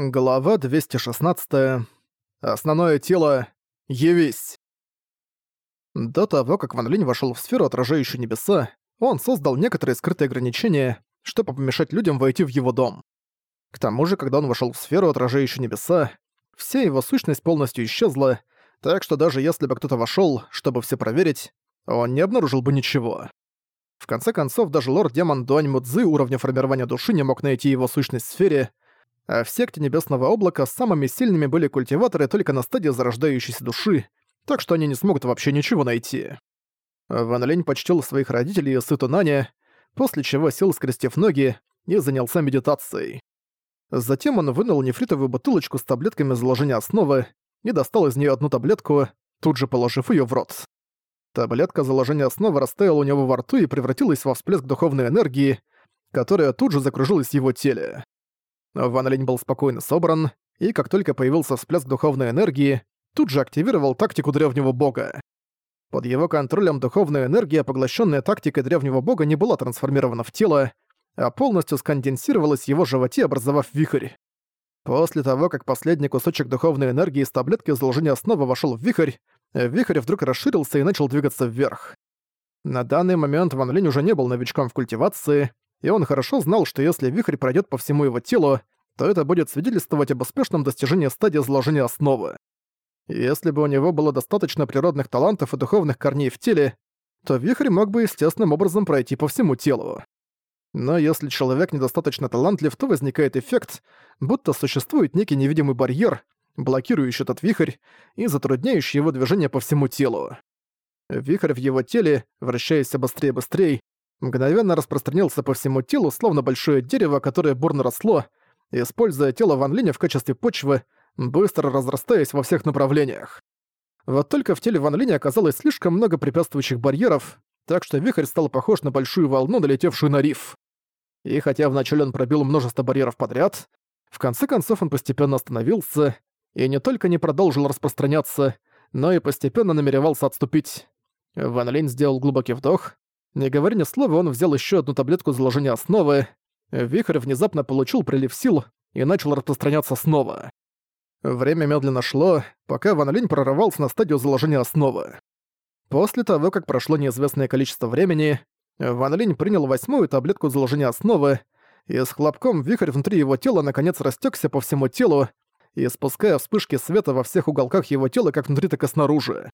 Глава 216. Основное тело. Явись. До того, как Ван Линь вошёл в сферу, отражающую небеса, он создал некоторые скрытые ограничения, чтобы помешать людям войти в его дом. К тому же, когда он вошёл в сферу, отражающую небеса, вся его сущность полностью исчезла, так что даже если бы кто-то вошёл, чтобы все проверить, он не обнаружил бы ничего. В конце концов, даже лорд-демон Дуань Мудзы уровня формирования души не мог найти его сущность в сфере, а в секте Небесного Облака самыми сильными были культиваторы только на стадии зарождающейся души, так что они не смогут вообще ничего найти. Ван Лень почтил своих родителей и Сыту Наня, после чего сел, скрестив ноги, и занялся медитацией. Затем он вынул нефритовую бутылочку с таблетками заложения основы и достал из нее одну таблетку, тут же положив ее в рот. Таблетка заложения основы растаяла у него во рту и превратилась во всплеск духовной энергии, которая тут же закружилась в его теле. Ван Линь был спокойно собран, и как только появился всплеск духовной энергии, тут же активировал тактику древнего бога. Под его контролем духовная энергия, поглощенная тактикой древнего бога, не была трансформирована в тело, а полностью сконденсировалась в его животе, образовав вихрь. После того, как последний кусочек духовной энергии из таблетки заложения снова вошел в вихрь, вихрь вдруг расширился и начал двигаться вверх. На данный момент Ван Линь уже не был новичком в культивации, и он хорошо знал, что если вихрь пройдет по всему его телу, то это будет свидетельствовать об успешном достижении стадии заложения основы. Если бы у него было достаточно природных талантов и духовных корней в теле, то вихрь мог бы естественным образом пройти по всему телу. Но если человек недостаточно талантлив, то возникает эффект, будто существует некий невидимый барьер, блокирующий этот вихрь и затрудняющий его движение по всему телу. Вихрь в его теле, вращаясь быстрее и быстрее, мгновенно распространился по всему телу, словно большое дерево, которое бурно росло, используя тело Ван Линя в качестве почвы, быстро разрастаясь во всех направлениях. Вот только в теле Ван Линя оказалось слишком много препятствующих барьеров, так что вихрь стал похож на большую волну, налетевшую на риф. И хотя вначале он пробил множество барьеров подряд, в конце концов он постепенно остановился и не только не продолжил распространяться, но и постепенно намеревался отступить. Ван Линь сделал глубокий вдох, не говоря ни слова, он взял еще одну таблетку заложения основы. Вихрь внезапно получил прилив сил и начал распространяться снова. Время медленно шло, пока Ван Линь прорывался на стадию заложения основы. После того, как прошло неизвестное количество времени, Ван Линь принял восьмую таблетку заложения основы, и с хлопком вихрь внутри его тела наконец растекся по всему телу, и спуская вспышки света во всех уголках его тела как внутри, так и снаружи.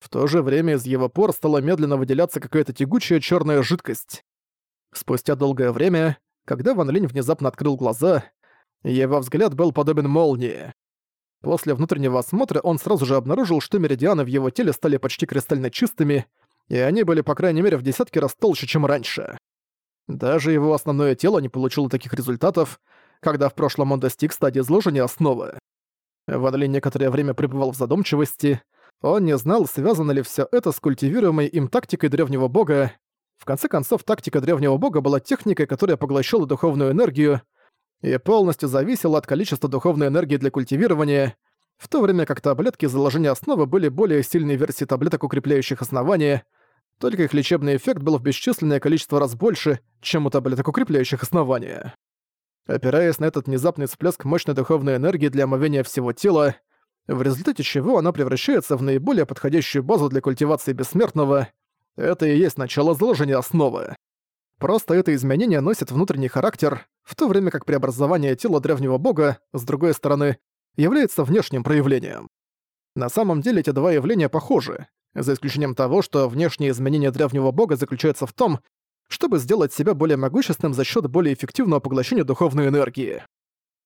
В то же время из его пор стала медленно выделяться какая-то тягучая черная жидкость. Спустя долгое время, когда Ван Линь внезапно открыл глаза, его взгляд был подобен молнии. После внутреннего осмотра он сразу же обнаружил, что меридианы в его теле стали почти кристально чистыми, и они были по крайней мере в десятки раз толще, чем раньше. Даже его основное тело не получило таких результатов, когда в прошлом он достиг стадии изложения основы. Ван Линь некоторое время пребывал в задумчивости, он не знал, связано ли все это с культивируемой им тактикой древнего бога. В конце концов, тактика древнего бога была техникой, которая поглощала духовную энергию и полностью зависела от количества духовной энергии для культивирования, в то время как таблетки заложения основы были более сильной версией таблеток, укрепляющих основания, только их лечебный эффект был в бесчисленное количество раз больше, чем у таблеток, укрепляющих основания. Опираясь на этот внезапный всплеск мощной духовной энергии для омовения всего тела, в результате чего она превращается в наиболее подходящую базу для культивации бессмертного. Это и есть начало заложения основы. Просто это изменение носит внутренний характер, в то время как преобразование тела древнего бога, с другой стороны, является внешним проявлением. На самом деле эти два явления похожи, за исключением того, что внешнее изменение древнего бога заключается в том, чтобы сделать себя более могущественным за счет более эффективного поглощения духовной энергии.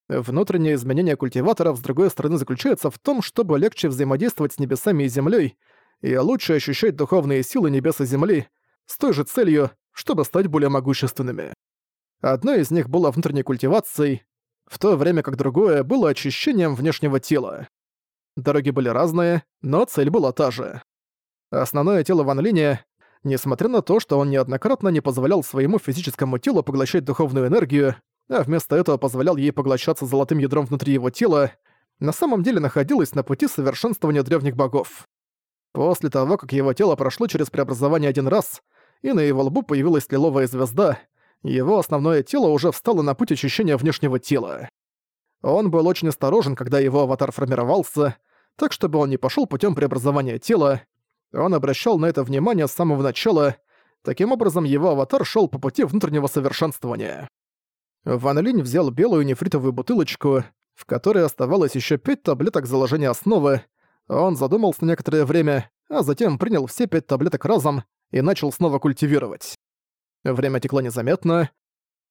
Внутреннее изменение культиваторов, с другой стороны, заключается в том, чтобы легче взаимодействовать с небесами и землей и лучше ощущать духовные силы небес и земли с той же целью, чтобы стать более могущественными. Одно из них было внутренней культивацией, в то время как другое было очищением внешнего тела. Дороги были разные, но цель была та же. Основное тело Ван Линя, несмотря на то, что он неоднократно не позволял своему физическому телу поглощать духовную энергию, а вместо этого позволял ей поглощаться золотым ядром внутри его тела, на самом деле находилась на пути совершенствования древних богов. После того, как его тело прошло через преобразование один раз, и на его лбу появилась лиловая звезда, его основное тело уже встало на путь очищения внешнего тела. Он был очень осторожен, когда его аватар формировался, так чтобы он не пошел путем преобразования тела. Он обращал на это внимание с самого начала. Таким образом, его аватар шел по пути внутреннего совершенствования. Ван Линь взял белую нефритовую бутылочку, в которой оставалось еще пять таблеток заложения основы. Он задумался некоторое время, а затем принял все пять таблеток разом и начал снова культивировать. Время текло незаметно.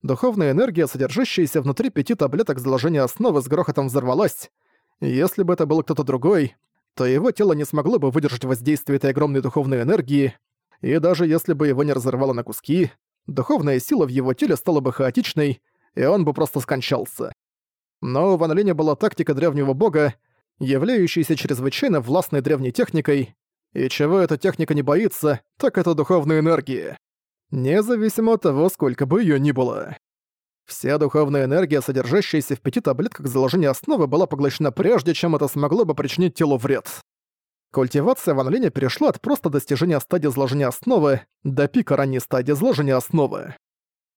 Духовная энергия, содержащаяся внутри пяти таблеток заложения основы, с грохотом взорвалась. Если бы это был кто-то другой, то его тело не смогло бы выдержать воздействие этой огромной духовной энергии, и даже если бы его не разорвало на куски, духовная сила в его теле стала бы хаотичной, и он бы просто скончался. Но у Ван Линя была тактика древнего бога, являющаяся чрезвычайно властной древней техникой, и чего эта техника не боится, так это духовной энергии. Независимо от того, сколько бы её ни было. Вся духовная энергия, содержащаяся в пяти таблетках заложения основы, была поглощена прежде, чем это смогло бы причинить телу вред. Культивация Ван Линя перешла от просто достижения стадии заложения основы до пика ранней стадии заложения основы.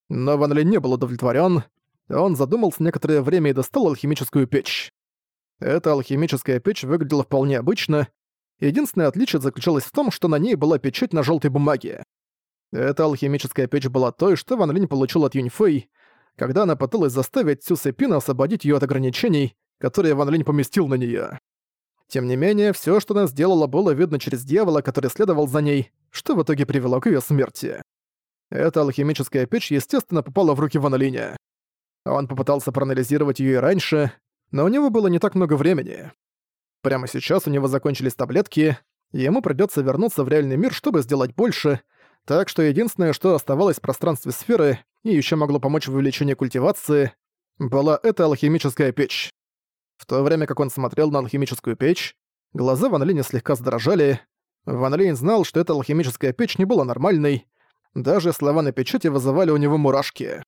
Но Ван Линь не был удовлетворен. Он задумался некоторое время и достал алхимическую печь. Эта алхимическая печь выглядела вполне обычно. Единственное отличие заключалось в том, что на ней была печать на желтой бумаге. Эта алхимическая печь была той, что Ван Линь получил от Юньфэй, когда она пыталась заставить Цю Сэпин освободить её от ограничений, которые Ван Линь поместил на неё. Тем не менее, всё, что она сделала, было видно через дьявола, который следовал за ней, что в итоге привело к её смерти. Эта алхимическая печь, естественно, попала в руки Ван Линя. Он попытался проанализировать её и раньше, но у него было не так много времени. Прямо сейчас у него закончились таблетки, и ему придётся вернуться в реальный мир, чтобы сделать больше, так что единственное, что оставалось в пространстве сферы и ещё могло помочь в увеличении культивации, была эта алхимическая печь. В то время как он смотрел на алхимическую печь, глаза Ван Линя слегка задрожали. Ван Линь знал, что эта алхимическая печь не была нормальной, даже слова на печати вызывали у него мурашки.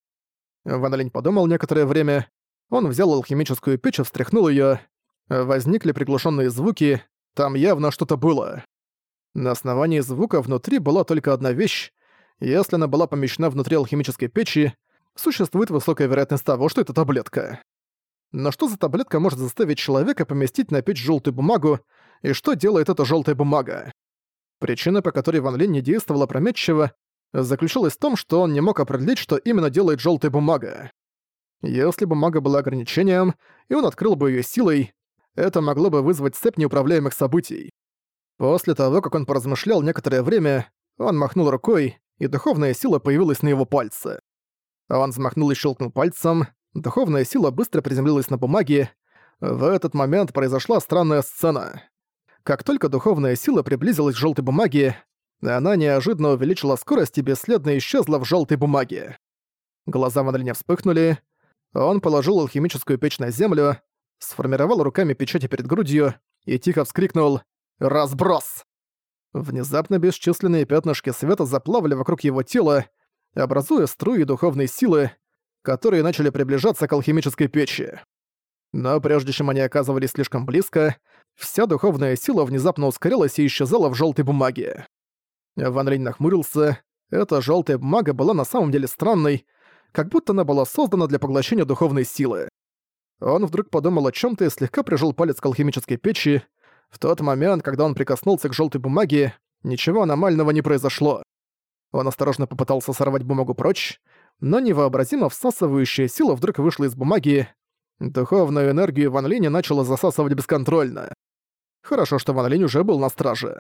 Ван Линь подумал некоторое время, он взял алхимическую печь и встряхнул её. Возникли приглушенные звуки, там явно что-то было. На основании звука внутри была только одна вещь. Если она была помещена внутри алхимической печи, существует высокая вероятность того, что это таблетка. Но что за таблетка может заставить человека поместить на печь желтую бумагу, и что делает эта желтая бумага? Причина, по которой Ван Линь не действовала опрометчиво, заключалась в том, что он не мог определить, что именно делает желтая бумага. Если бумага была ограничением, и он открыл бы ее силой, это могло бы вызвать цепь неуправляемых событий. После того, как он поразмышлял некоторое время, он махнул рукой, и духовная сила появилась на его пальце. Он взмахнул и щелкнул пальцем, духовная сила быстро приземлилась на бумаге. В этот момент произошла странная сцена. Как только духовная сила приблизилась к желтой бумаге, она неожиданно увеличила скорость и бесследно исчезла в желтой бумаге. Глаза Мадриня вспыхнули. Он положил алхимическую печь на землю, сформировал руками печати перед грудью и тихо вскрикнул «Разброс!». Внезапно бесчисленные пятнышки света заплавали вокруг его тела, образуя струи духовной силы, которые начали приближаться к алхимической печи. Но прежде чем они оказывались слишком близко, вся духовная сила внезапно ускорилась и исчезала в желтой бумаге. Ван Линь нахмурился. Эта желтая бумага была на самом деле странной, как будто она была создана для поглощения духовной силы. Он вдруг подумал о чем то и слегка прижал палец к алхимической печи. В тот момент, когда он прикоснулся к желтой бумаге, ничего аномального не произошло. Он осторожно попытался сорвать бумагу прочь, но невообразимо всасывающая сила вдруг вышла из бумаги. Духовную энергию Ван Линя начала засасывать бесконтрольно. Хорошо, что Ван Линь уже был на страже.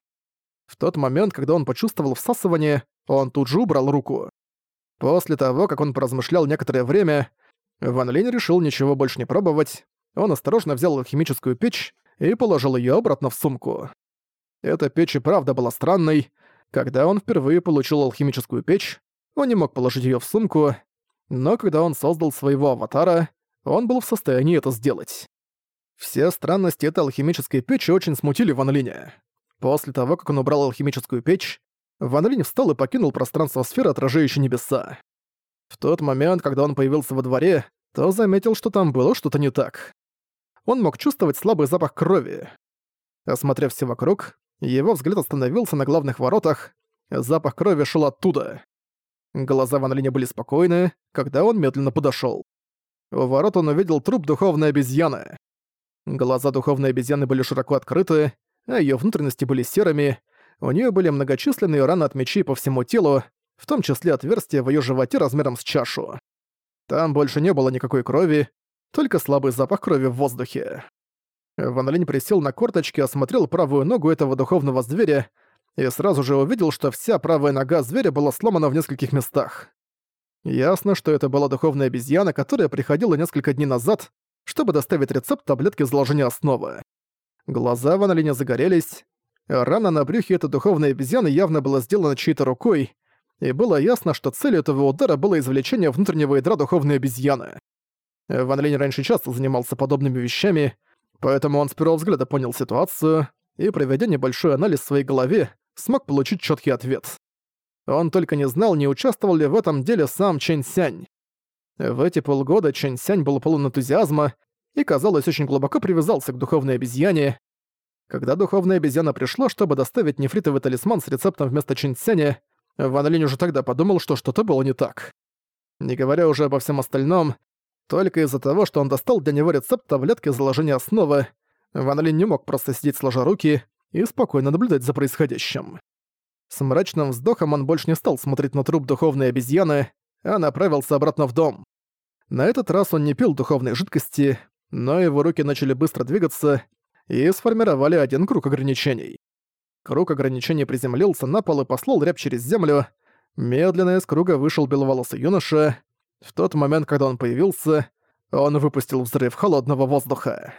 В тот момент, когда он почувствовал всасывание, он тут же убрал руку. После того, как он поразмышлял некоторое время, Ван Линь решил ничего больше не пробовать. Он осторожно взял химическую печь и положил ее обратно в сумку. Эта печь и правда была странной. Когда он впервые получил алхимическую печь, он не мог положить ее в сумку, но когда он создал своего аватара, он был в состоянии это сделать. Все странности этой алхимической печи очень смутили Ван Линя. После того, как он убрал алхимическую печь, Ван Линь встал и покинул пространство сферы, отражающей небеса. В тот момент, когда он появился во дворе, то заметил, что там было что-то не так. Он мог чувствовать слабый запах крови. Осмотрев все вокруг, его взгляд остановился на главных воротах, запах крови шел оттуда. Глаза Ван Линя были спокойны, когда он медленно подошёл. У ворот он увидел труп духовной обезьяны. Глаза духовной обезьяны были широко открыты, а её внутренности были серыми, у неё были многочисленные раны от мечей по всему телу, в том числе отверстия в её животе размером с чашу. Там больше не было никакой крови, только слабый запах крови в воздухе. Ван присел на корточки, осмотрел правую ногу этого духовного зверя и сразу же увидел, что вся правая нога зверя была сломана в нескольких местах. Ясно, что это была духовная обезьяна, которая приходила несколько дней назад, чтобы доставить рецепт таблетки заложения основы. Глаза Ван загорелись. Рана на брюхе этой духовной обезьяны явно была сделана чьей-то рукой, и было ясно, что целью этого удара было извлечение внутреннего ядра духовной обезьяны. Ван Линь раньше часто занимался подобными вещами, поэтому он с первого взгляда понял ситуацию и, проведя небольшой анализ в своей голове, смог получить четкий ответ. Он только не знал, не участвовал ли в этом деле сам Чэнь Сянь. В эти полгода Чэнь Сянь был полон энтузиазма и, казалось, очень глубоко привязался к духовной обезьяне. Когда духовная обезьяна пришла, чтобы доставить нефритовый талисман с рецептом вместо Чэнь Сяня, Ван Линь уже тогда подумал, что что-то было не так. Не говоря уже обо всем остальном, только из-за того, что он достал для него рецепт таблетки заложения основы, Ван Линь не мог просто сидеть сложа руки и спокойно наблюдать за происходящим. С мрачным вздохом он больше не стал смотреть на труп духовной обезьяны, а направился обратно в дом. На этот раз он не пил духовной жидкости, но его руки начали быстро двигаться и сформировали один круг ограничений. Круг ограничений приземлился на пол и послал рябь через землю. Медленно из круга вышел беловолосый юноша. В тот момент, когда он появился, он выпустил взрыв холодного воздуха.